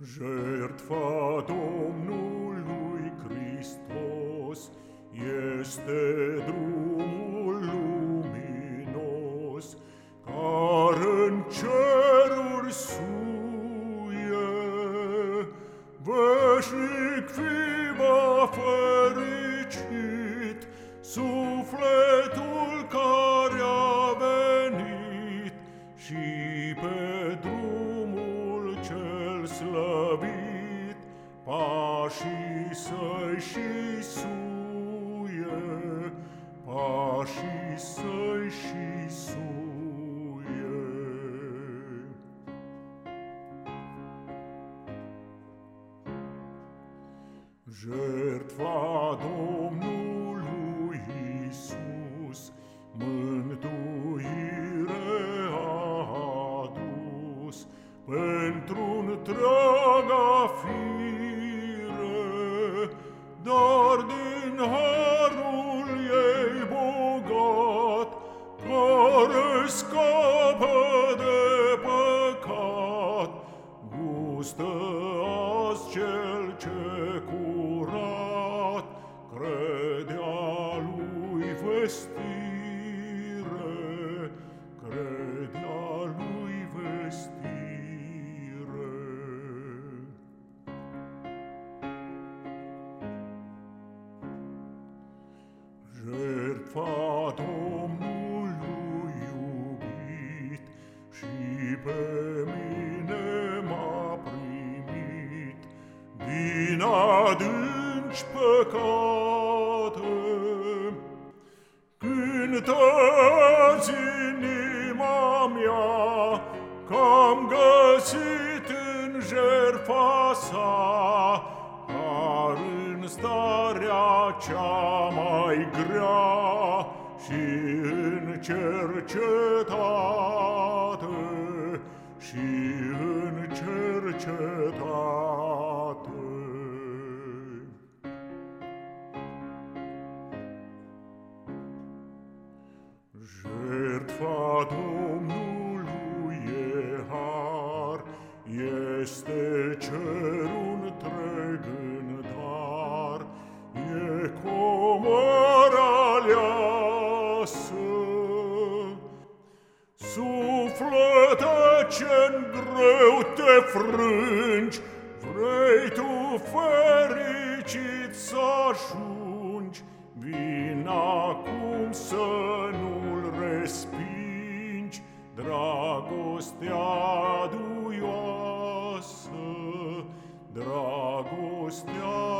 Jertfa Domnului Hristos este drumul luminos care în ceruri suie. Veșnic fi va fericit suflet slăvit pașii să și suie, pașii să și suie. Jertfa Domnului Isus mântuire a adus pentru întreaga fire, dar din harul ei bogat, care scapă de păcat, gustă azi cel ce curat, credea lui vestire, Jertfa Domnului iubit și pe mine m-a primit din adânci păcate. Cântați inima mea că-am găsit în jertfa sa har în starea cea mai grea și în cercetate, și în cercetate. Jertfa Domnului e har, este cer, Suflete ce-n greu te frângi, vrei tu fericit să ajungi, vin acum să nu-l respingi, dragostea duioasă, dragostea duioasă.